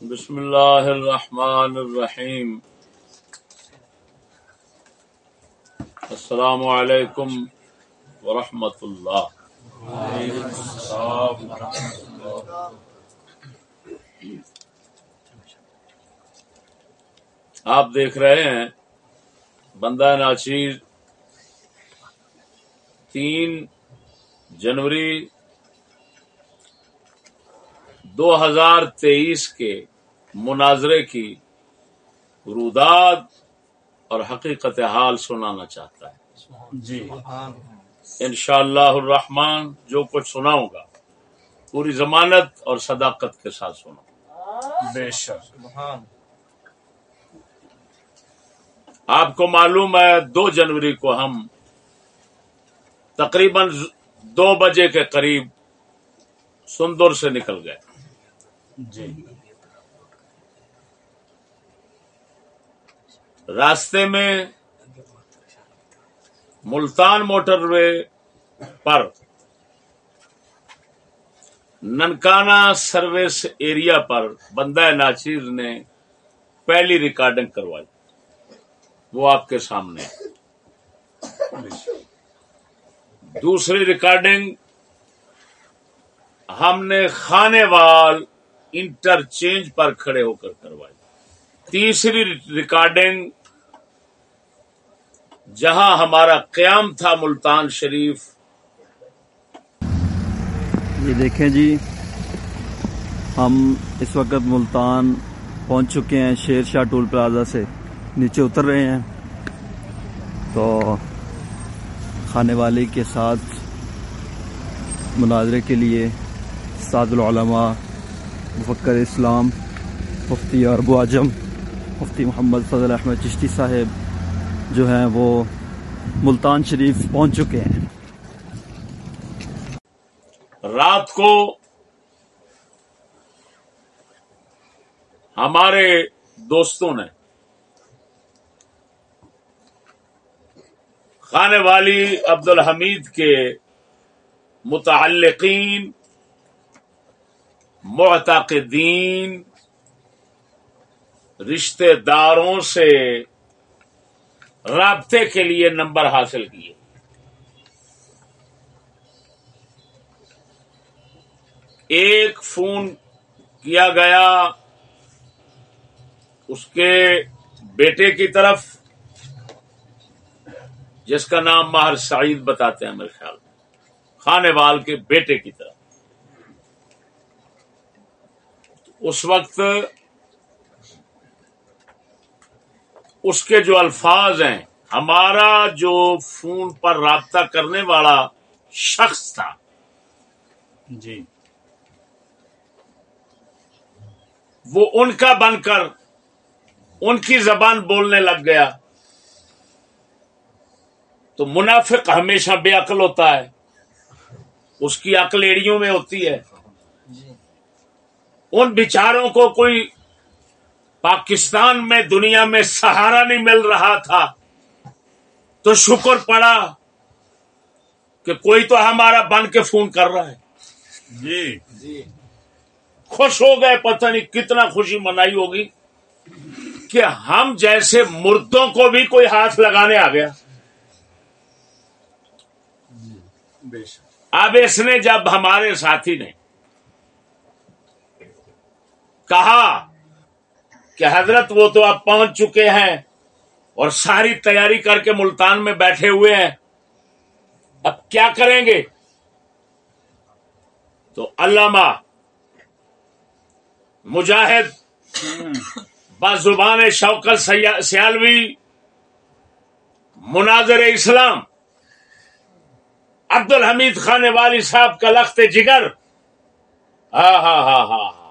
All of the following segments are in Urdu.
بسم اللہ الرحمن الرحیم۔ السلام علیکم ورحمۃ اللہ۔ آپ دیکھ رہے ہیں، بندہ ناچیر، تین جنوری دو ہزار تیئیس کے مناظرے کی روداد اور حقیقت حال سنانا چاہتا ہے۔ جی۔ انشاءاللہ الرحمن جو کچھ سناؤں گا پوری ضمانت اور صداقت کے ساتھ سنو بے شک۔ آپ کو معلوم ہے دو جنوری کو ہم تقریباً دو بجے کے قریب سندر سے نکل گئے۔ جی۔ راستے میں ملتان موٹر وے پر ننکانہ سروس ایریا پر بندہ ناچیر نے پہلی ریکارڈنگ کروائی۔ وہ آپ کے سامنے۔ دوسری ریکارڈنگ ہم نے خانے وال انٹرچینج پر کھڑے ہو کر کروائی۔ تیسری ریکارڈنگ، جہاں ہمارا قیام تھا ملتان شریف۔ یہ دیکھیں جی ہم اس وقت ملتان پہنچ چکے ہیں شیر شاہ ٹول پلازا سے۔ نیچے اتر رہے ہیں۔ تو کھانے والے کے ساتھ مناظرے کے لیے سعد العلماء مفکر اسلام، مفتی اربو اعظم، مفتی محمد فضل احمد چشتی صاحب جو ہیں وہ ملتان شریف پہنچ چکے ہیں۔ رات کو ہمارے دوستوں نے خانے والی عبد الحمید کے متعلقین معتقدین رشتہ داروں سے رابطے کے لیے نمبر حاصل کیے۔ ایک فون کیا گیا اس کے بیٹے کی طرف، جس کا نام ماہر سعید بتاتے ہیں میرے خیال میں خانے وال کے بیٹے کی طرف۔ اس وقت اس کے جو الفاظ ہیں ہمارا جو فون پر رابطہ کرنے والا شخص تھا۔ جی۔ وہ ان کا بن کر ان کی زبان بولنے لگ گیا۔ تو منافق ہمیشہ بے عقل ہوتا ہے۔ اس کی عقل ایڑیوں میں ہوتی ہے۔ ان بیچاروں کو کوئی پاکستان میں دنیا میں سہارا نہیں مل رہا تھا۔ تو شکر پڑا کہ کوئی تو ہمارا بن کے فون کر رہا ہے۔ جی۔ خوش ہو گئے پتہ نہیں کتنا خوشی منائی ہوگی کہ ہم جیسے مردوں کو بھی کوئی ہاتھ لگانے آ گیا۔ شک۔ اب اس نے جب ہمارے ساتھی نے کہا کہ حضرت وہ تو اب پہنچ چکے ہیں اور ساری تیاری کر کے ملتان میں بیٹھے ہوئے ہیں۔ اب کیا کریں گے؟ تو علامہ مجاہد بازبان شوکت سیالوی، مناظر اسلام عبد الحمید خانے والی صاحب کا لخت جگر۔ ہاں ہاں ہاں ہاں ہاں۔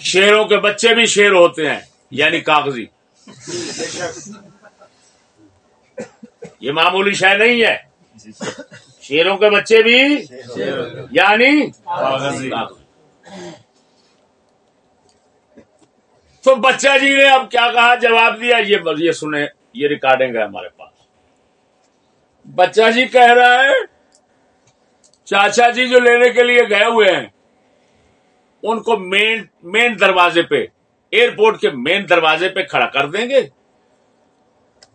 شیروں کے بچے بھی شیر ہوتے ہیں یعنی کاغذی۔ یہ معمولی شے نہیں ہے۔ شیروں کے بچے بھی یعنی کاغذی۔ تو بچہ جی نے اب کیا کہا؟ جواب دیا، یہ یہ سنے یہ ریکارڈنگ ہے ہمارے پاس۔ بچہ جی کہہ رہا ہے، چاچا جی جو لینے کے لیے گئے ہوئے ہیں ان کو مین مین دروازے پہ ایئرپورٹ کے مین دروازے پہ کھڑا کر دیں گے۔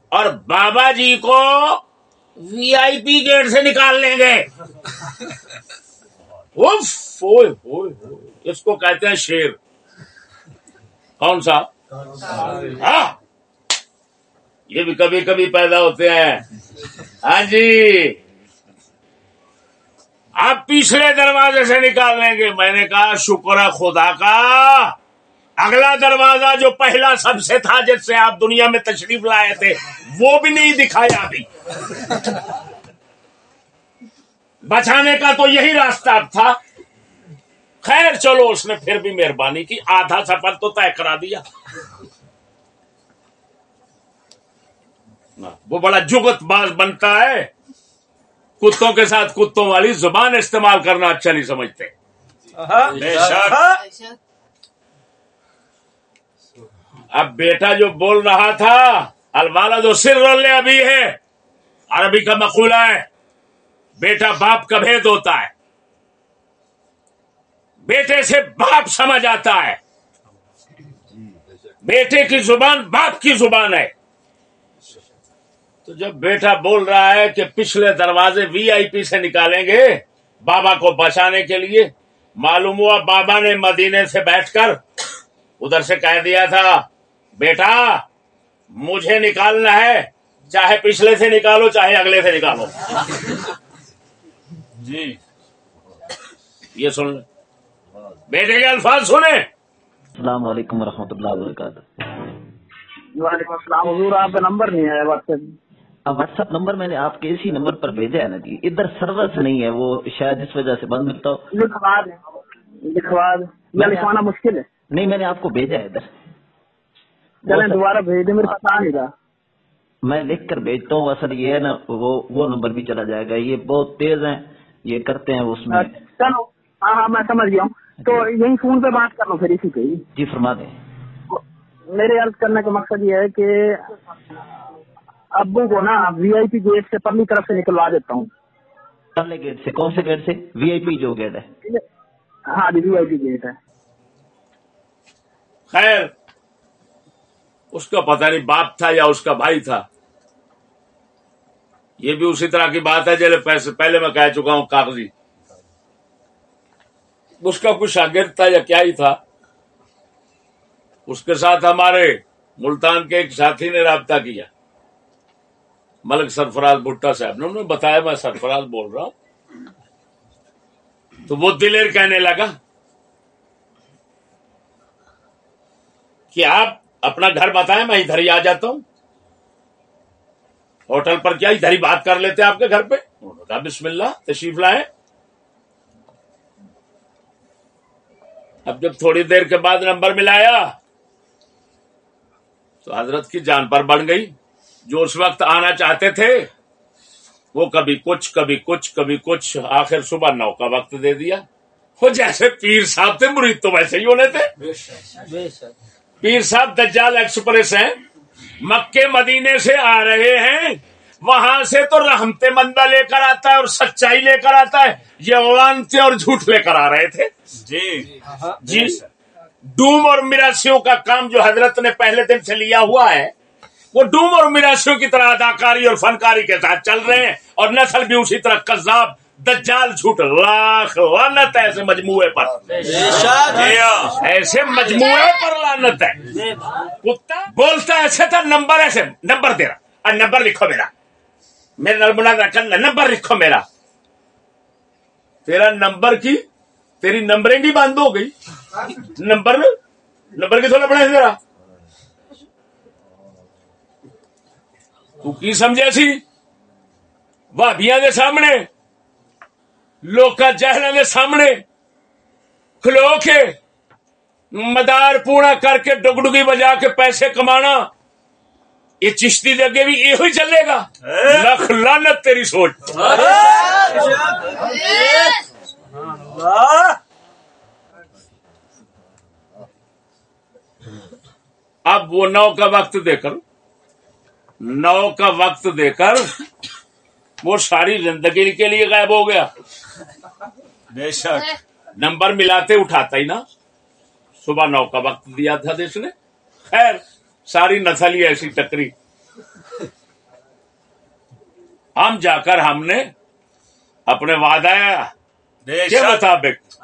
اور بابا جی کو وی آئی پی گیٹ سے نکال لیں گے۔ اس کو کہتے ہیں شیر۔ کون سا؟ ہاں۔ یہ بھی کبھی کبھی پیدا ہوتے ہیں۔ ہاں جی۔ آپ پچھلے دروازے سے نکال لیں گے میں نے کہا شکر ہے خدا کا۔ اگلا دروازہ جو پہلا سب سے تھا جس سے آپ دنیا میں تشریف لائے تھے، وہ بھی نہیں دکھایا ابھی۔ بچانے کا تو یہی راستہ تھا۔ خیر چلو، اس نے پھر بھی مہربانی کی۔ آدھا سفر تو طے کرا دیا۔ وہ بڑا جگت باز بنتا ہے۔ کتوں کے ساتھ کتوں والی زبان استعمال کرنا اچھا نہیں سمجھتے۔ بے شک۔ اب بیٹا جو بول رہا تھا الوالا جو سر ابھی ہے۔ عربی کا مقولہ ہے بیٹا باپ کا بھید ہوتا ہے۔ بیٹے سے باپ سمجھ آتا ہے۔ بیٹے کی زبان باپ کی زبان ہے۔ تو جب بیٹا بول رہا ہے کہ پچھلے دروازے وی آئی پی سے نکالیں گے بابا کو بچانے کے لیے معلوم ہوا بابا نے مدینے سے بیٹھ کر ادھر سے کہہ دیا تھا بیٹا مجھے نکالنا ہے چاہے پچھلے سے نکالو چاہے اگلے سے نکالو۔ جی۔ یہ سن لیں۔ بیٹے کے الفاظ سنیں۔ السلام علیکم ورحمۃ اللہ وبرکاتہ۔ وعلیکم السلام۔ حضور آپ کا نمبر نہیں آیا WhatsApp WhatsApp number میں نے آپ کے اسی نمبر پر بھیجا ہے نا جی۔ ادھر سرور سے نہیں ہے وہ شاید اس وجہ سے بند ملتا ہو۔ لکھوا لکھوانا مشکل ہے۔ نہیں میں نے آپ کو بھیجا ہے ادھر۔ چلیں دوبارہ بھیج دیں میرے پاس آ نہیں رہا۔ میں لکھ کر بھیجتا ہوں اصل یہ ہے نا وہ وہ نمبر بھی چلا جائے گا۔ یہ بہت تیز ہیں یہ کرتے ہیں اس میں۔ چلو۔ ہاں ہاں میں سمجھ گیا ہوں۔ تو یہی فون پہ بات کر لوں پھر اسی پہ۔ جی فرما دیں۔ میرے عرض کرنے کا مقصد یہ ہے کہ ابو کو نا وی آئی پی گیٹ سے پرلی طرف سے نکلوا دیتا ہوں۔ پہلے گیٹ سے کون سے گیٹ سے؟ وی آئی پی جو گیٹ ہے۔ ہاں جی وی آئی پی گیٹ ہے۔ خیر اس کا پتہ نہیں باپ تھا یا اس کا بھائی تھا۔ یہ بھی اسی طرح کی بات ہے جیسے پیسے پہلے میں کہہ چکا ہوں کاغذی۔ اس کا کچھ شاگرد تھا یا کیا ہی تھا؟ اس کے ساتھ ہمارے ملتان کے ایک ساتھی نے رابطہ کیا۔ ملک سرفراز بھٹا صاحب نے انہوں نے بتایا، میں سرفراز بول رہا ہوں۔ تو وہ دلیر کہنے لگا کہ آپ اپنا گھر بتائیں، میں ادھر ہی آ جاتا ہوں۔ ہوٹل پر کیا ادھر ہی بات کر لیتے آپ کے گھر پہ؟ انہوں نے کہا، بسم اللہ، تشریف لائیں اب جب تھوڑی دیر کے بعد نمبر ملایا تو حضرت کی جان پر بڑھ گئی۔ جو اس وقت آنا چاہتے تھے وہ کبھی کچھ کبھی کچھ کبھی کچھ آخر صبح نو کا وقت دے دیا۔ وہ جیسے پیر صاحب تھے مرید تو ویسے ہی ہونے تھے۔ پیر صاحب دجال ایکسپریس ہیں مکے مدینے سے آ رہے ہیں وہاں سے تو رحمت مندہ لے کر آتا ہے اور سچائی لے کر آتا ہے۔ یہ وانتے اور جھوٹ لے کر آ رہے تھے۔ جی۔ جی۔ ڈوم اور مراسیوں کا کام جو حضرت نے پہلے دن سے لیا ہوا ہے وہ ڈوم اور مراسیوں کی طرح اداکاری اور فنکاری کے ساتھ چل رہے ہیں اور نسل بھی اسی طرح کذاب دجال جھوٹ لاکھ لانت ہے ایسے مجموعے پر۔ ایسے مجموعے پر لانت ہے۔ کتا بولتا ایسے تھا نمبر ایسے نمبر دے رہا۔ اور نمبر لکھو میرا۔ میرا نرمنا کرنا نمبر لکھو میرا۔ تیرا نمبر کی تیری نمبرنگ ہی بند ہو گئی۔ نمبر نمبر کی تھوڑا بڑا تیرا تو کی سمجھے سی؟ بھابیاں دے سامنے لوکا جہلوں دے سامنے کھلو کے مدار پونا کر کے ڈگڈگی بجا کے پیسے کمانا یہ چشتی دے اگے بھی یہ چلے گا۔ لکھ لانت تیری سوچ۔ اب وہ نو کا وقت دے کر نو کا وقت دے کر وہ ساری زندگی کے لیے غائب ہو گیا۔ بے شک۔ نمبر ملاتے اٹھاتا ہی نا۔ صبح نو کا وقت دیا تھا اس نے۔ خیر ساری نسل ہی ایسی ٹکری۔ ہم جا کر ہم نے اپنے وعدہ کے مطابق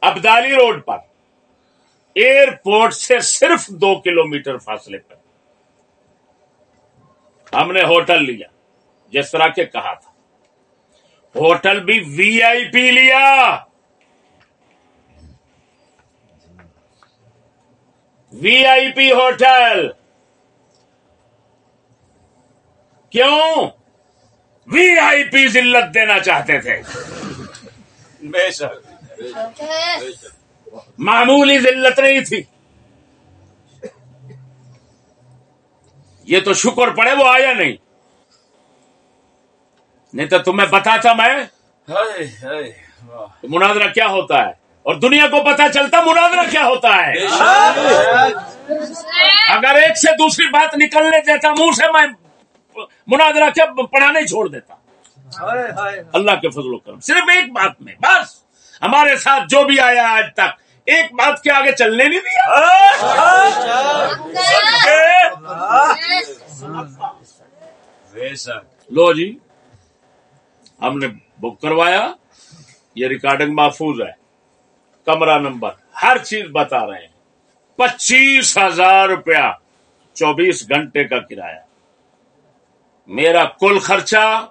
ابدالی روڈ پر ایئرپورٹ سے صرف دو کلومیٹر فاصلے پر۔ ہم نے ہوٹل لیا جس طرح کے کہا تھا۔ ہوٹل بھی وی آئی پی لیا۔ V I P hotel. کیوں؟ وی آئی پی ذلت دینا چاہتے تھے۔ بے شک۔ معمولی ذلت نہیں تھی۔ یہ تو شکر پڑے وہ آیا نہیں۔ نہیں تو تمہیں بتاتا میں؟ مناظرہ کیا ہوتا ہے؟ اور دنیا کو پتا چلتا مناظرہ کیا ہوتا ہے؟ اگر ایک سے دوسری بات نکلنے دیتا منہ سے میں مناظرہ کیا پڑھانے چھوڑ دیتا۔ اللہ کے فضل و کرم۔ صرف ایک بات میں بس۔ ہمارے ساتھ جو بھی آیا آج تک۔ ایک بات کے آگے چلنے نہیں دیا؟ لو جی ہم نے بک کروایا۔ یہ ریکارڈنگ محفوظ ہے۔ کمرہ نمبر ہر چیز بتا رہے ہیں۔ پچیس ہزار روپیہ، چوبیس گھنٹے کا کرایہ۔ میرا کل خرچہ،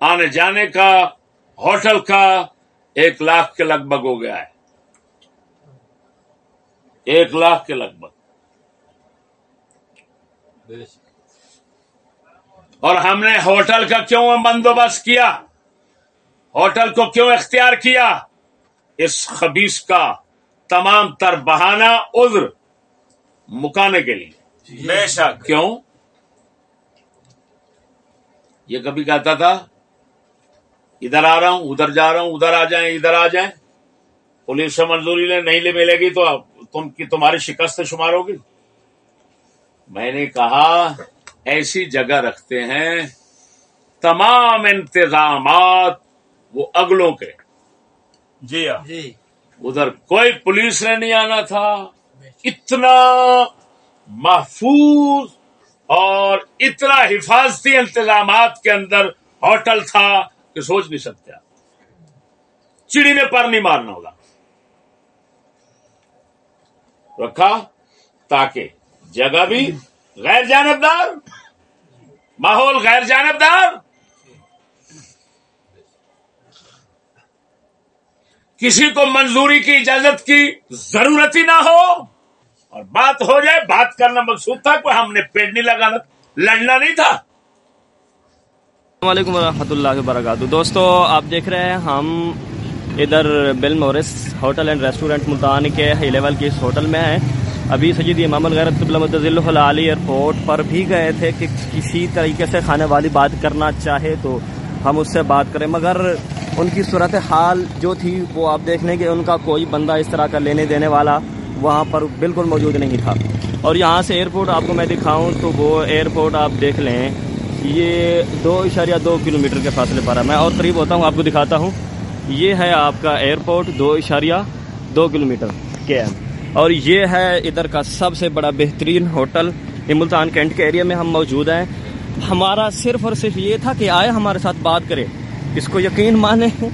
آنے جانے کا، ہوٹل کا ایک لاکھ کے لگ بھگ ہو گیا ہے۔ ایک لاکھ کے لگ بھگ۔ اور ہم نے ہوٹل کا کیوں بندوبست کیا؟ ہوٹل کو کیوں اختیار کیا؟ اس خبیص کا تمام تر بہانہ عذر مکانے کے لیے۔ بے شک۔ کیوں؟ یہ کبھی کہتا تھا ادھر آ رہا ہوں ادھر جا رہا ہوں ادھر آ جائیں ادھر آ جائیں۔ پولیس سے منظوری لے نہیں لے ملے گی تو تم کی تمہاری شکست شمار ہوگی۔ میں نے کہا ایسی جگہ رکھتے ہیں تمام انتظامات وہ اگلوں کے۔ جی ہاں۔ جی۔ ادھر کوئی پولیس نے نہیں آنا تھا۔ اتنا محفوظ اور اتنا حفاظتی انتظامات کے اندر ہوٹل تھا۔ کہ سوچ نہیں سکتے آپ۔ چڑی نے پر نہیں مارنا ہوگا۔ رکھا تاکہ جگہ بھی غیر جانبدار، ماحول غیر جانبدار، کسی کو منظوری کی اجازت کی ضرورت ہی نہ ہو اور بات ہو جائے، بات کرنا مقصود تھا، کوئی ہم نے پیڑ نہیں لگانا، لڑنا نہیں تھا۔ السلام علیکم ورحمۃ اللہ وبرکاتہ۔ دوستو، آپ دیکھ رہے ہیں ہم ادھر بل مورس ہوٹل اینڈ ریسٹورنٹ ملتان کے ہائی لیول کے اس ہوٹل میں ہیں۔ ابھی سجید امام الغیرت قبل متضل علی ایئرپورٹ پر بھی گئے تھے کہ کسی طریقے سے کھانے والی بات کرنا چاہے تو ہم اس سے بات کریں۔ مگر ان کی صورت حال جو تھی وہ آپ دیکھ لیں کہ ان کا کوئی بندہ اس طرح کا لینے دینے والا وہاں پر بالکل موجود نہیں تھا۔ اور یہاں سے ایئرپورٹ آپ کو میں دکھاؤں تو وہ ایئرپورٹ آپ دیکھ لیں۔ یہ دو اشاریہ دو کلو میٹر کے فاصلے پر ہے۔ میں اور قریب ہوتا ہوں، آپ کو دکھاتا ہوں۔ یہ ہے آپ کا ایئرپورٹ دو اشاریہ دو کلو میٹر کے ایم اور یہ ہے ادھر کا سب سے بڑا بہترین ہوٹل، یہ ملتان کینٹ کے ایریا میں ہم موجود ہیں۔ ہمارا صرف اور صرف یہ تھا کہ آئے ہمارے ساتھ بات کرے۔ اس کو یقین مانیں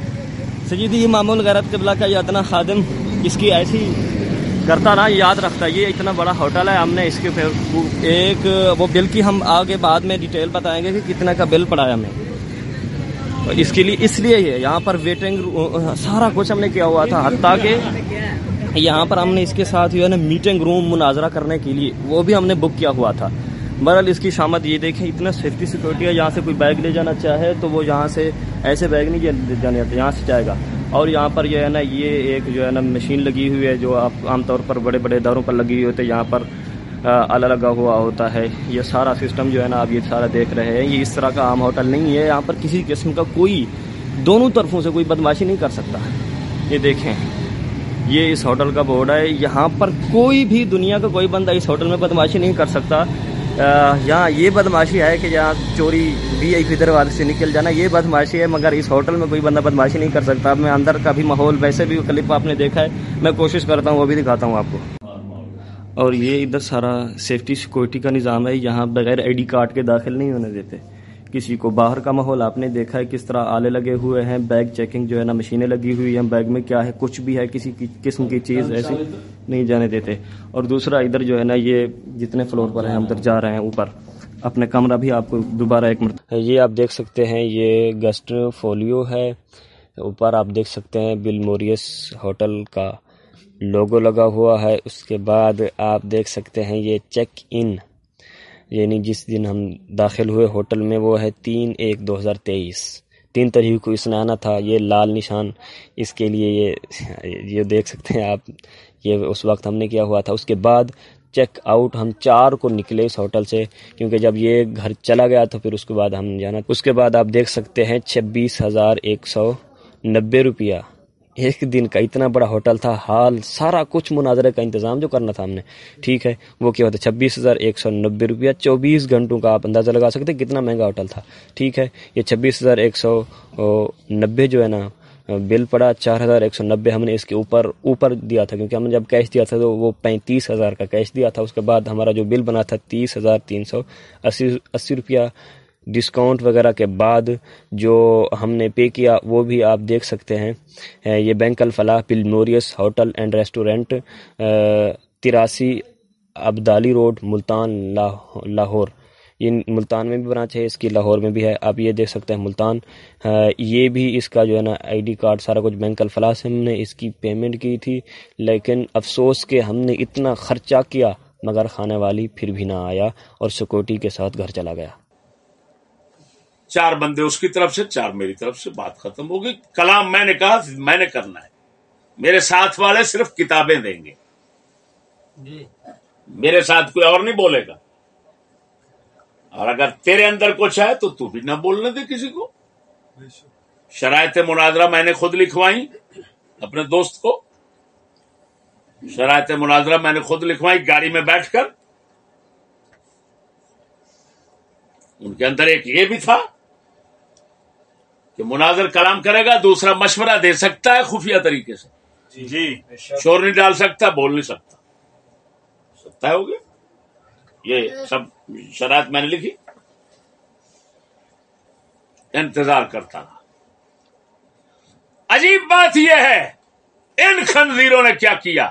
سجیدی امام الغیرت قبلہ کا یہ اتنا خادم، اس کی ایسی کرتا نا یاد رکھتا یہ اتنا بڑا ہوٹل ہے، ہم نے اس کے پھر ایک، وہ بل کی ہم آگے بعد میں ڈیٹیل بتائیں گے کہ کتنا کا بل پڑا ہے ہمیں۔ اس کے لیے، اس لیے یہ یہاں پر ویٹنگ سارا کچھ ہم نے کیا ہوا تھا، حتیٰ کہ یہاں پر ہم نے اس کے ساتھ جو ہے نا میٹنگ روم مناظرہ کرنے کے لیے، وہ بھی ہم نے بک کیا ہوا تھا۔ بہرحال اس کی شامت یہ دیکھیں، اتنا سیفٹی سیکورٹی ہے، یہاں سے کوئی بیگ لے جانا چاہے تو وہ یہاں سے ایسے بیگ نہیں جانے جاتا یہاں سے جائے گا۔ اور یہاں پر جو ہے نا، یہ ایک جو ہے نا مشین لگی ہوئی ہے جو آپ عام طور پر بڑے بڑے اداروں پر لگی ہوئی ہوتے یہاں پر الگ لگا ہوا ہوتا ہے۔ یہ سارا سسٹم جو ہے نا، آپ یہ سارا دیکھ رہے ہیں۔ یہ اس طرح کا عام ہوٹل نہیں ہے۔ یہاں پر کسی قسم کا کوئی، دونوں طرفوں سے کوئی بدماشی نہیں کر سکتا۔ یہ دیکھیں۔ یہ اس ہوٹل کا بورڈ ہے۔ یہاں پر کوئی بھی دنیا کا کوئی بندہ اس ہوٹل میں بدماشی نہیں کر سکتا۔ یہاں یہ بدماشی ہے کہ یہاں چوری بھی ایک پی سے نکل جانا، یہ بدماشی ہے، مگر اس ہوٹل میں کوئی بندہ بدماشی نہیں کر سکتا۔ میں اندر کا بھی ماحول، ویسے بھی کلپ آپ نے دیکھا ہے، میں کوشش کرتا ہوں، وہ بھی دکھاتا ہوں آپ کو۔ اور یہ ادھر سارا سیفٹی سیکورٹی کا نظام ہے، یہاں بغیر آئی ڈی کارڈ کے داخل نہیں ہونے دیتے۔ کسی کو باہر کا ماحول آپ نے دیکھا ہے کس طرح آلے لگے ہوئے ہیں بیگ چیکنگ جو ہے نا مشینیں لگی ہوئی ہیں بیگ میں کیا ہے کچھ بھی ہے کسی کی قسم کی چیز ایسی نہیں جانے دیتے۔ اور دوسرا ادھر جو ہے نا یہ جتنے فلور پر ہیں ہم ادھر جا رہے ہیں اوپر۔ اپنے کمرہ بھی آپ کو دوبارہ ایک مرتبہ۔ یہ آپ دیکھ سکتے ہیں یہ گسٹ فولیو ہے۔ اوپر آپ دیکھ سکتے ہیں بل موریس ہوٹل کا لوگو لگا ہوا ہے۔ اس کے بعد آپ دیکھ سکتے ہیں یہ چیک ان۔ یعنی جس دن ہم داخل ہوئے ہوٹل میں، وہ ہے تین ایک دو ہزار تیئیس۔ تین تاریخ کو اس نے آنا تھا، یہ لال نشان۔ اس کے لیے یہ یہ دیکھ سکتے ہیں آپ، یہ اس وقت ہم نے کیا ہوا تھا۔ اس کے بعد چیک آؤٹ ہم چار کو نکلے اس ہوٹل سے، کیونکہ جب یہ گھر چلا گیا تو پھر اس کے بعد ہم جانا۔ اس کے بعد آپ دیکھ سکتے ہیں چھبیس ہزار ایک سو نبے روپیہ۔ ایک دن کا اتنا بڑا ہوٹل تھا، حال سارا کچھ مناظرے کا انتظام جو کرنا تھا ہم نے۔ ٹھیک ہے، وہ کیا ہوتا ہے، چھبیس ہزار ایک سو نبے روپیہ، چوبیس گھنٹوں کا آپ اندازہ لگا سکتے کتنا مہنگا ہوٹل تھا۔ ٹھیک ہے، یہ چھبیس ہزار ایک سو نبے جو ہے نا، بل پڑا، چار ہزار ایک سو نبے ہم نے اس کے اوپر اوپر دیا تھا، کیونکہ ہم نے جب کیش دیا تھا تو وہ پینتیس ہزار کا کیش دیا تھا۔ اس کے بعد ہمارا جو بل بنا تھا تیس ہزار تین سو اسی اسی روپیہ ڈسکاؤنٹ وغیرہ کے بعد جو ہم نے پے کیا، وہ بھی آپ دیکھ سکتے ہیں۔ یہ bank Alfalah, پلموریس، hotel and restaurant تراسی، ابدالی روڈ، ملتان لاہور۔ یہ ملتان میں بھی برانچ ہے، اس کی لاہور میں بھی ہے۔ آپ یہ دیکھ سکتے ہیں ملتان۔ یہ بھی اس کا جو ہے نا آئی ڈی کارڈ، سارا کچھ بینک الفلاح سے ہم نے اس کی پیمنٹ کی تھی۔ لیکن افسوس کہ ہم نے اتنا خرچہ کیا، مگر کھانے والی پھر بھی نہ آیا اور سیکورٹی کے ساتھ گھر چلا گیا۔ چار بندے اس کی طرف سے چار میری طرف سے بات ختم ہوگی کلام میں نے کہا میں نے کرنا ہے۔ میرے ساتھ والے صرف کتابیں دیں گے۔ میرے ساتھ کوئی اور نہیں بولے گا۔ اور اگر تیرے اندر کچھ ہے تو تو بھی نہ بولنے دے کسی کو۔ شرائط مناظرہ میں نے خود لکھوائی اپنے دوست کو۔ شرائط مناظرہ میں نے خود لکھوائی گاڑی میں بیٹھ کر۔ ان کے اندر ایک یہ بھی تھا کہ مناظر کلام کرے گا دوسرا مشورہ دے سکتا ہے خفیہ طریقے سے۔ جی شور نہیں ڈال سکتا بول نہیں سکتا۔ سکتا ہے ہو گیا؟ یہ سب شرائط میں نے لکھی۔ انتظار کرتا رہا۔ عجیب بات یہ ہے ان خنزیروں نے کیا کیا؟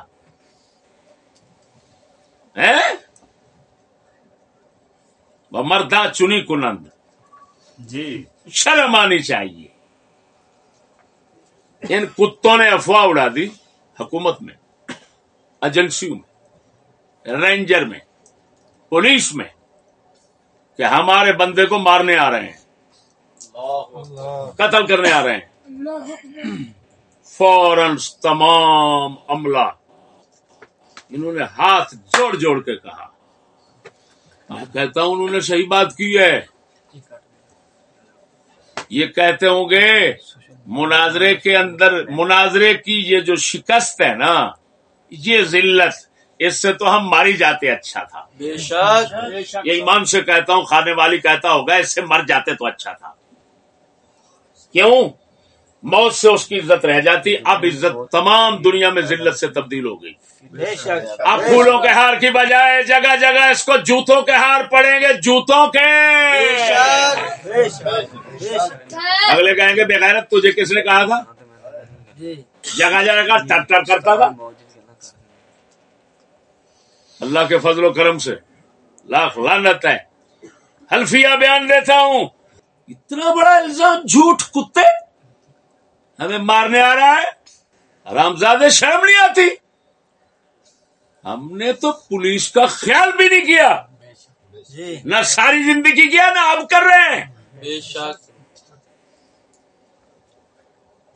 مردہ چنی کنند۔ جی۔ شرم آنی چاہیے۔ ان کتوں نے افواہ اڑا دی حکومت میں، ایجنسیوں میں، رینجر میں، پولیس میں، کہ ہمارے بندے کو مارنے آ رہے ہیں، قتل کرنے آ رہے ہیں۔ فوراً تمام عملہ انہوں نے ہاتھ جوڑ جوڑ کے کہا۔ میں کہتا ہوں انہوں نے صحیح بات کی ہے۔ یہ کہتے ہوں گے مناظرے کے اندر مناظرے کی یہ جو شکست ہے نا یہ ذلت اس سے تو ہم ماری جاتے اچھا تھا۔ یہ ایمان سے کہتا ہوں کھانے والی کہتا ہوگا اس سے مر جاتے تو اچھا تھا۔ کیوں؟ موت سے اس کی عزت رہ جاتی اب عزت تمام دنیا میں ذلت سے تبدیل ہو گئی۔ اب پھولوں کے ہار کی بجائے جگہ جگہ اس کو جوتوں کے ہار پڑیں گے جوتوں کے۔ اگلے کہیں گے بغیرت تجھے کس نے کہا تھا؟ جگہ جگہ کا ٹر ٹر کرتا تھا۔ اللہ کے فضل و کرم سے۔ لاکھ لانت ہے۔ حلفیہ بیان دیتا ہوں۔ اتنا بڑا الزام جھوٹ کتے۔ ہمیں مارنے آ رہا ہے۔ رامزاد شرم نہیں آتی۔ ہم نے تو پولیس کا خیال بھی نہیں کیا۔ نہ ساری زندگی کیا نہ اب کر رہے ہیں۔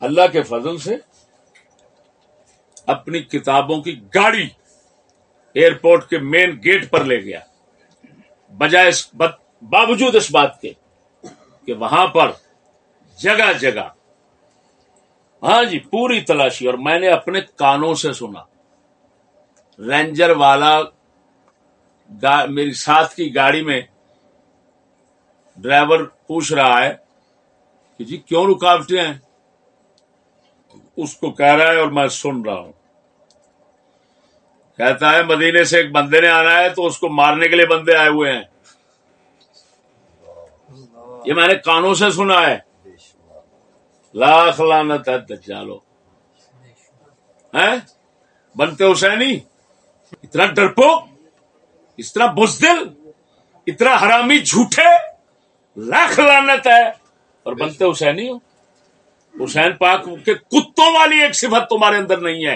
اللہ کے فضل سے اپنی کتابوں کی گاڑی ایئرپورٹ کے مین گیٹ پر لے گیا۔ بجائے اس باوجود اس بات کے کہ وہاں پر جگہ جگہ ہاں جی پوری تلاشی، اور میں نے اپنے کانوں سے سنا۔ رینجر والا گا- میری ساتھ کی گاڑی میں ڈرائیور پوچھ رہا ہے کہ جی کیوں رکاوٹیں ہیں؟ اس کو کہہ رہا ہے اور میں سن رہا ہوں کہتا ہے مدینے سے ایک بندے نے آنا ہے تو اس کو مارنے کے لیے بندے آئے ہوئے ہیں یہ میں نے کانوں سے سنا ہے لاکھ لانت ہے دجالو ہیں بنتے حسینی اتنا ڈرپوک اس طرح بزدل اتنا حرامی جھوٹے لاکھ لانت ہے اور بنتے حسینی ہو حسین پاک کے کتوں والی ایک صفت تمہارے اندر نہیں ہے۔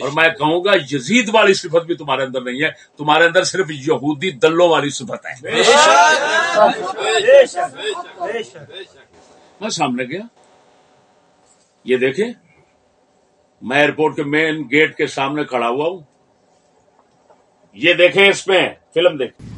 اور میں کہوں گا یزید والی صفت بھی تمہارے اندر نہیں ہے۔ تمہارے اندر صرف یہودی دلوں والی صفت ہے۔ میں سامنے گیا۔ یہ دیکھیں۔ میں ایئرپورٹ کے مین گیٹ کے سامنے کھڑا ہوا ہوں۔ یہ دیکھیں اس میں فلم دیکھیں۔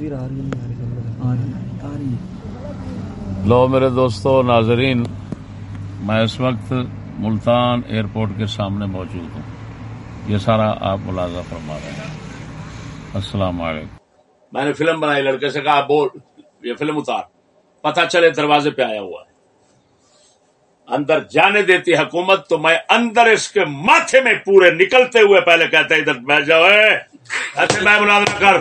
تصویر آ رہی ہے آ رہی ہے۔ آ رہی ہے۔ لو میرے دوستو ناظرین میں اس وقت ملتان ایئرپورٹ کے سامنے موجود ہوں۔ یہ سارا آپ ملازہ فرما رہے ہیں۔ السلام علیکم۔ میں نے فلم بنائی لڑکے سے کہا بول یہ فلم اتار۔ پتہ چلے دروازے پہ آیا ہوا ہے۔ اندر جانے دیتی حکومت تو میں اندر اس کے ماتھے میں پورے نکلتے ہوئے پہلے کہتے ادھر بیٹھ جاؤ ایسے میں مناظرہ کر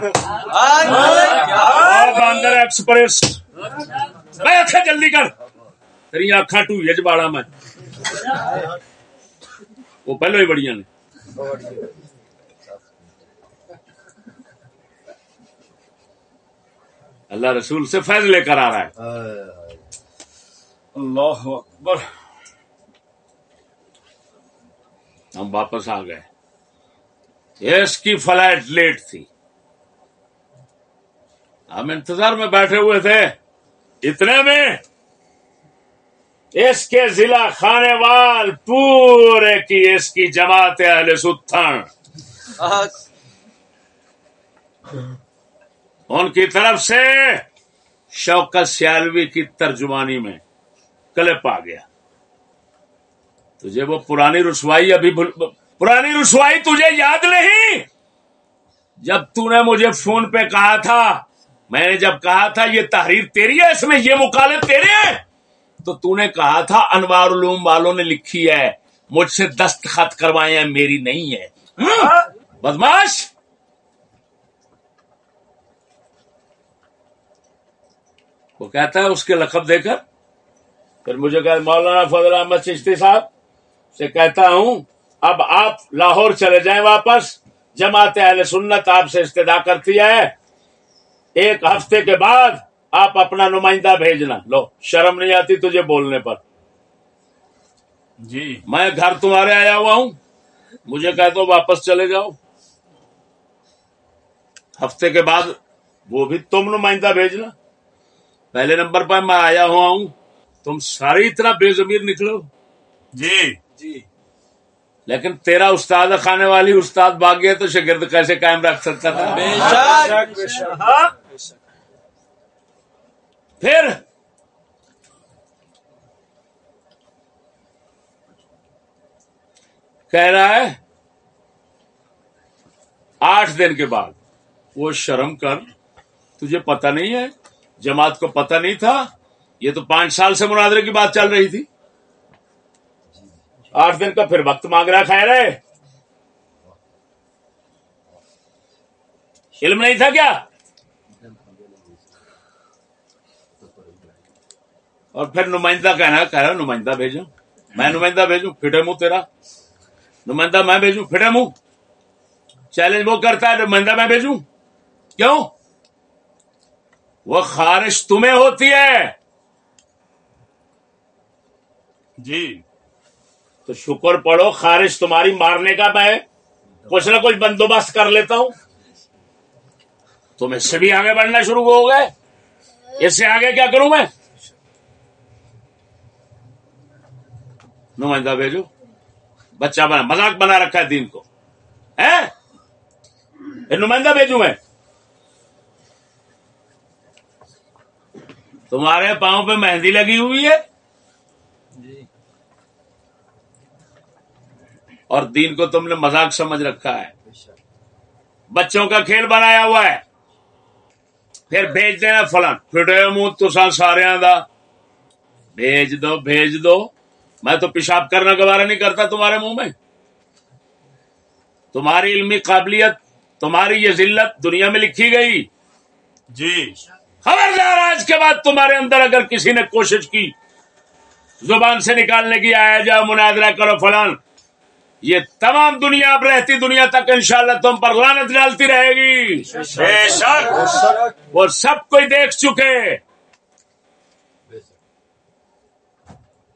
اور اندر ایکسپریس میں جلدی کر تیری اکھا میں وہ پہلو ہی بڑیاں نے اللہ رسول سے فیض لے کر آ رہا ہے اللہ اکبر ہم واپس آ گئے اس کی فلائٹ لیٹ تھی۔ ہم انتظار میں بیٹھے ہوئے تھے۔ اتنے میں اس کے ضلع خانے وال پورے کی اس کی جماعت اہل ستھن ان کی طرف سے شوکت سیالوی کی ترجمانی میں کلپ آ گیا۔ تجھے وہ پرانی رسوائی ابھی پرانی رسوائی تجھے یاد نہیں؟ جب تو نے مجھے فون پہ کہا تھا میں نے جب کہا تھا یہ تحریر تیری ہے اس میں یہ مکالے تیرے ہیں تو تو نے کہا تھا انوار علوم والوں نے لکھی ہے مجھ سے دستخط کروائے ہیں میری نہیں ہے۔ ہاں؟ بدماش! وہ کہتا ہے اس کے لقب دے کر۔ پھر مجھے کہ مولانا فضل احمد چشتی صاحب سے کہتا ہوں اب آپ لاہور چلے جائیں واپس۔ جماعت اہل سنت آپ سے استدا کرتی ہے۔ ایک ہفتے کے بعد آپ اپنا نمائندہ بھیجنا۔ لو شرم نہیں آتی تجھے بولنے پر۔ جی۔ میں گھر تمہارے آیا ہوا ہوں۔ مجھے کہہ دو واپس چلے جاؤ۔ ہفتے کے بعد وہ بھی تم نمائندہ بھیجنا۔ پہلے نمبر پر میں آیا ہوا ہوں۔ تم ساری اتنا بے زمیر نکلو۔ جی۔ لیکن تیرا استاد کھانے والی استاد بھاگ گیا تو شگرد کیسے قائم رکھ سکتا تھا؟ پھر کہہ رہا ہے آٹھ دن کے بعد وہ شرم کر تجھے پتہ نہیں ہے جماعت کو پتہ نہیں تھا یہ تو پانچ سال سے مناظرے کی بات چل رہی تھی۔ آٹھ دن کا پھر وقت مانگ رہا خیر ہے۔ علم نہیں تھا کیا؟ اور پھر نمائندہ کہنا، کہہ رہا نمائندہ بھیجو۔ میں نمائندہ بھیجوں، پھٹے منہ تیرا۔ نمائندہ میں بھیجوں، پھٹے منہ۔ چیلنج وہ کرتا ہے، نمائندہ میں بھیجوں۔ کیوں؟ وہ خارش تمہیں ہوتی ہے۔ جی۔ تو شکر پڑھو، خارش تمہاری مارنے کا میں کچھ نہ کچھ بندوبست کر لیتا ہوں۔ تم اس سے بھی آگے بڑھنا شروع ہو گئے۔ اس سے آگے کیا کروں میں؟ نمائندہ بھیجو۔ بچہ بنا، مذاق بنا رکھا ہے دین کو۔ نمائندہ بھیجوں میں۔ تمہارے پاؤں پہ مہندی لگی ہوئی ہے۔ اور دین کو تم نے مذاق سمجھ رکھا ہے۔ بچوں کا کھیل بنایا ہوا ہے۔ پھر بھیج دینا فلان پھٹے منہ تو سارے دا۔ بھیج دو بھیج دو۔ میں تو پیشاب کرنا گوارا نہیں کرتا تمہارے منہ میں۔ تمہاری علمی قابلیت تمہاری یہ ذلت دنیا میں لکھی گئی۔ جی۔ خبردار آج کے بعد تمہارے اندر اگر کسی نے کوشش کی زبان سے نکالنے کی آیا جاؤ مناظرہ کرو فلان۔ یہ تمام دنیا اب رہتی دنیا تک انشاءاللہ تم پر لانت ڈالتی رہے گی۔ بے شک۔ وہ سب کوئی دیکھ چکے۔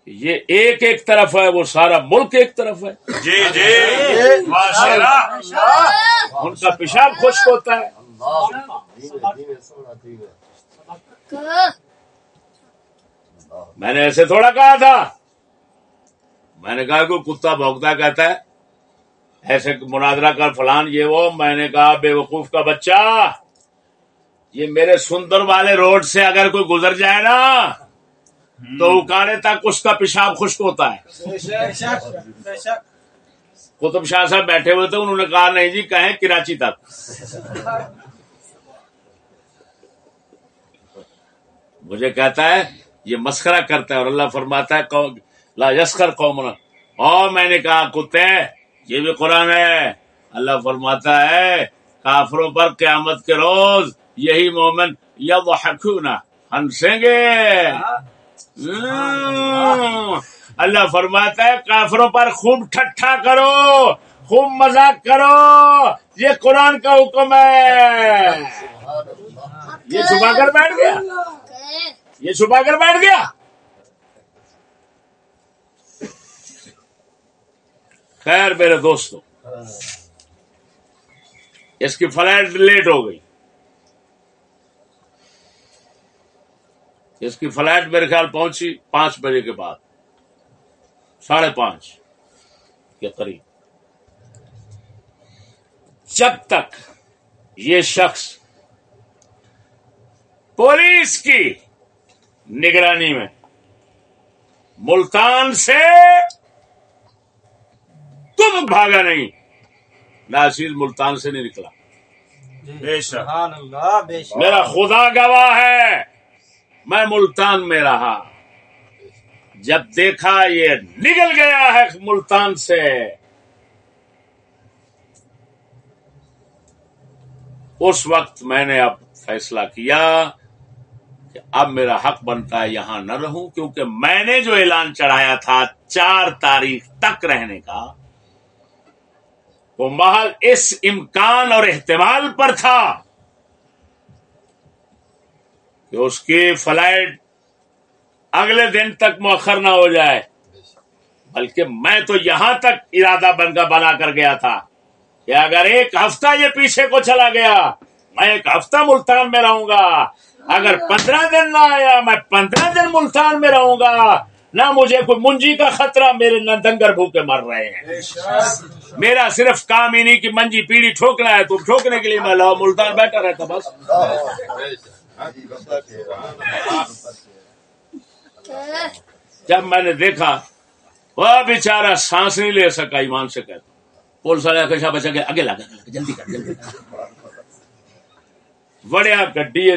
یہ ایک ایک طرف ہے وہ سارا ملک ایک طرف ہے۔ جی جی۔ ان کا پیشاب خشک ہوتا ہے۔ میں نے ایسے تھوڑا کہا تھا۔ میں نے کہا کوئی کتا بھوکتا کہتا ہے۔ ایسے مناظرہ کر فلان، یہ وہ۔ میں نے کہا، بے وقوف کا بچہ، یہ میرے سندر والے روڈ سے اگر کوئی گزر جائے نا، تو اکاڑے تک اس کا پیشاب خشک ہوتا ہے۔ قطب شاہ صاحب بیٹھے ہوئے تھے، انہوں نے کہا، نہیں جی کہیں کراچی تک۔ مجھے کہتا ہے، یہ مسخرہ کرتا ہے اور اللہ فرماتا ہے لا یسخر قوم اور ہاں، میں نے کہا، کتے، یہ بھی قرآن ہے۔ اللہ فرماتا ہے، کافروں پر قیامت کے روز یہی مومن یا وہ ہنسیں گے۔ ہاں۔ اللہ فرماتا ہے، کافروں پر خوب ٹھٹھا کرو، خوب مذاق کرو۔ یہ قرآن کا حکم ہے۔ یہ چھپا کر بیٹھ گیا۔ یہ چھپا کر بیٹھ گیا۔ خیر میرے دوستو، اس کی فلائٹ لیٹ ہو گئی۔ اس کی فلائٹ میرے خیال پہنچی پانچ بجے کے بعد۔ ساڑھے پانچ کے قریب۔ جب تک یہ شخص پولیس کی نگرانی میں ملتان سے تم بھاگا نہیں۔ ناصیر ملتان سے نہیں نکلا۔ بے شک۔ سبحان اللہ بے شک۔ میرا خدا گواہ ہے۔ میں ملتان میں رہا۔ جب دیکھا یہ نکل گیا ہے ملتان سے۔ اس وقت میں نے اب فیصلہ کیا کہ اب میرا حق بنتا ہے یہاں نہ رہوں کیونکہ میں نے جو اعلان چڑھایا تھا چار تاریخ تک رہنے کا وہ محل اس امکان اور احتمال پر تھا کہ اس کی فلائٹ اگلے دن تک مؤخر نہ ہو جائے، بلکہ میں تو یہاں تک ارادہ بن کا بنا کر گیا تھا کہ اگر ایک ہفتہ یہ پیچھے کو چلا گیا، میں ایک ہفتہ ملتان میں رہوں گا۔ اگر پندرہ دن نہ آیا، میں پندرہ دن ملتان میں رہوں گا۔ نہ مجھے کوئی منجی کا خطرہ میرے نہ دنگر بھوکے مر رہے ہیں۔ میرا صرف کام ہی نہیں کہ منجی پیڑھی ٹھوکنا ہے تو ٹھوکنے کے لیے میں لاؤ ملتان بیٹھا رہتا بس۔ جب میں نے دیکھا وہ بیچارہ سانس نہیں لے سکا ایمان سے کہتا پولیس والے کشا بچا کے آگے لگا جلدی کر جلدی وڑیا گڈی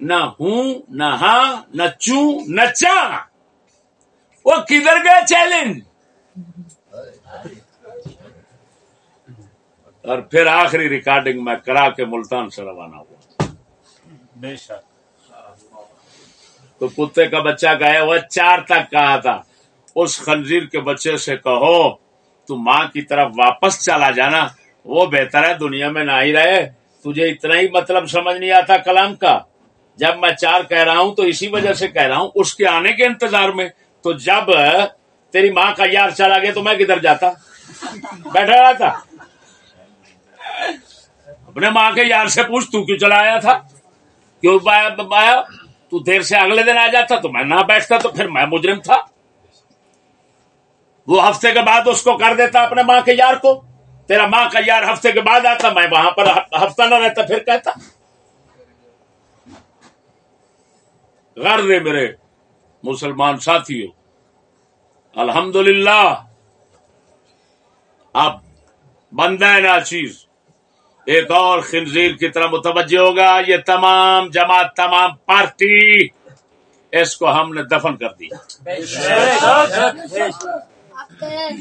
نہ ہوں نہ ہاں نہ چوں نہ چاہ وہ کدھر گئے چیلنج؟ اور پھر آخری ریکارڈنگ میں کرا کے ملتان سے روانہ ہوا۔ بے شک۔ تو کتے کا بچہ گیا وہ چار تک کہا تھا۔ اس خنزیر کے بچے سے کہو تو ماں کی طرف واپس چلا جانا وہ بہتر ہے دنیا میں نہ ہی رہے۔ تجھے اتنا ہی مطلب سمجھ نہیں آتا کلام کا۔ جب میں چار کہہ رہا ہوں تو اسی وجہ سے کہہ رہا ہوں اس کے آنے کے انتظار میں۔ تو جب تیری ماں کا یار چلا گیا تو میں کدھر جاتا؟ بیٹھا رہا تھا۔ اپنے ماں کے یار سے پوچھ، تو کیوں چلا آیا تھا؟ کیوں آیا تو دیر سے اگلے دن آ جاتا تو میں نہ بیٹھتا تو پھر میں مجرم تھا۔ وہ ہفتے کے بعد اس کو کر دیتا اپنے ماں کے یار کو۔ تیرا ماں کا یار ہفتے کے بعد آتا، میں وہاں پر ہفتہ نہ رہتا، پھر کہتا۔ غرض میرے مسلمان ساتھیوں الحمدللہ۔ اب بندہ نا چیز ایک اور خنزیر کی طرح متوجہ ہوگا، یہ تمام جماعت، تمام پارٹی، اس کو ہم نے دفن کر دیا۔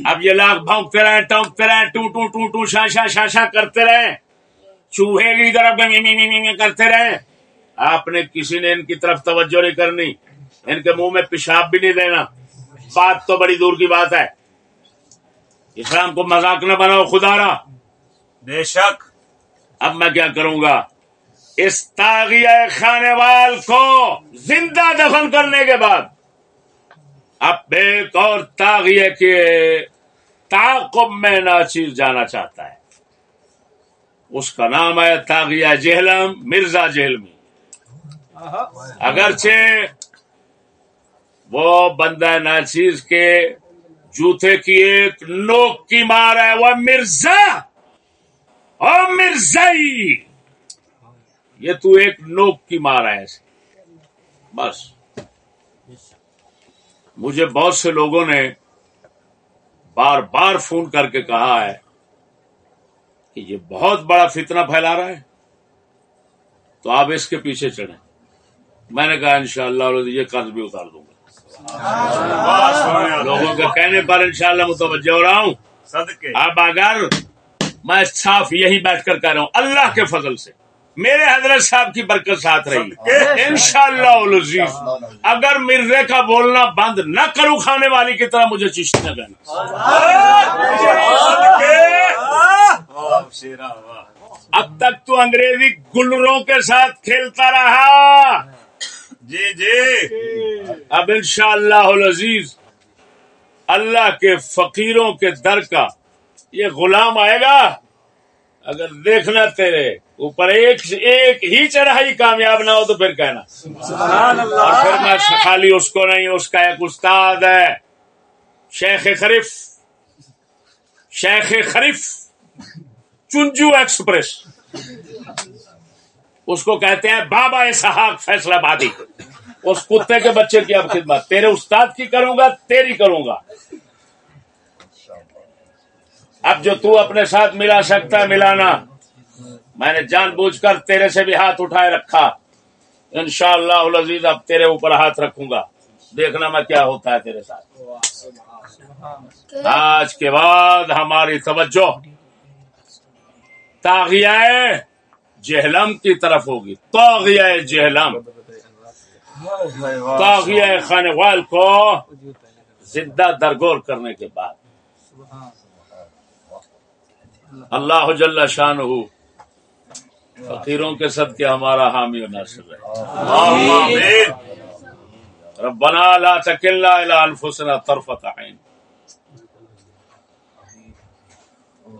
اب یہ لاکھ بھونکتے رہے ٹونکتے رہے ٹو ٹو ٹو ٹو، شا شا شا شا کرتے رہے چوہے کی طرف کرتے رہے آپ نے کسی نے ان کی طرف توجہ نہیں کرنی۔ ان کے منہ میں پیشاب بھی نہیں دینا۔ بات تو بڑی دور کی بات ہے۔ اسلام کو مذاق نہ بناؤ خدا را۔ بے شک۔ اب میں کیا کروں گا؟ اس تاغیہ خانے وال کو زندہ دفن کرنے کے بعد اب ایک اور تاغیہ کے تعاقب میں ناچیز جانا چاہتا ہے۔ اس کا نام ہے تاغیہ جہلم مرزا جہلمی۔ اگرچہ وہ بندہ ناچیز کے جوتے کی ایک نوک کی مار ہے، وہ مرزا! اور مرزائی! یہ تو ایک نوک کی مار ہے ایسے۔ بس۔ مجھے بہت سے لوگوں نے بار بار فون کر کے کہا ہے کہ یہ بہت بڑا فتنہ پھیلا رہا ہے۔ تو آپ اس کے پیچھے چڑھیں۔ میں نے کہا انشاءاللہ یہ قرض بھی اتار دوں گا۔ لوگوں کے کہنے پر انشاءاللہ متوجہ ہو رہا ہوں۔ صدقے۔ اب اگر میں صاف یہی بیٹھ کر کہہ رہا ہوں اللہ کے فضل سے۔ میرے حضرت صاحب کی برکت ساتھ رہی۔ انشاءاللہ العزیز اگر مرزے کا بولنا بند نہ کروں کھانے والی کی طرح مجھے چشتی نہ کہنا اب تک تو انگریزی گلروں کے ساتھ کھیلتا رہا۔ جی جی۔ اب انشاءاللہ العزیز اللہ کے فقیروں کے در کا یہ غلام آئے گا۔ اگر دیکھنا تیرے اوپر ایک ایک ہی چڑھائی کامیاب نہ ہو تو پھر کہنا۔ اور پھر میں خالی اس کو نہیں اس کا ایک استاد ہے۔ شیخ خریف شیخ خریف چنجو ایکسپریس۔ اس کو کہتے ہیں، بابا اسحاق فیصلہ بادی۔ اس کتے کے بچے کی اب خدمت۔ تیرے استاد کی کروں گا، تیری کروں گا۔ اب جو تو اپنے ساتھ ملا سکتا ہے، ملانا۔ میں نے جان بوجھ کر تیرے سے بھی ہاتھ اٹھائے رکھا۔ انشاءاللہ العزیز، اب تیرے اوپر ہاتھ رکھوں گا۔ دیکھنا میں کیا ہوتا ہے تیرے ساتھ۔ آج کے بعد ہماری توجہ۔ تاغیہ جہلم کی طرف ہوگی۔ تاغیہ جہلم۔ تاغیہ خانوال کو زندہ درگور کرنے کے بعد۔ اللہ جل شان ہو فقیروں کے صدقے ہمارا حامی و ناصر ہے۔ ربنا لا تکلنا الى انفسنا طرفت عین۔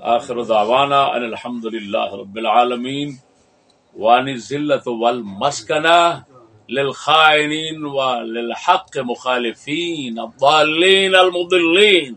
آخر دعوانا ان الحمد للہ رب العالمین۔ وان الذلة والمسكنة للخائنين وللحق مخالفين الضالين المضلين.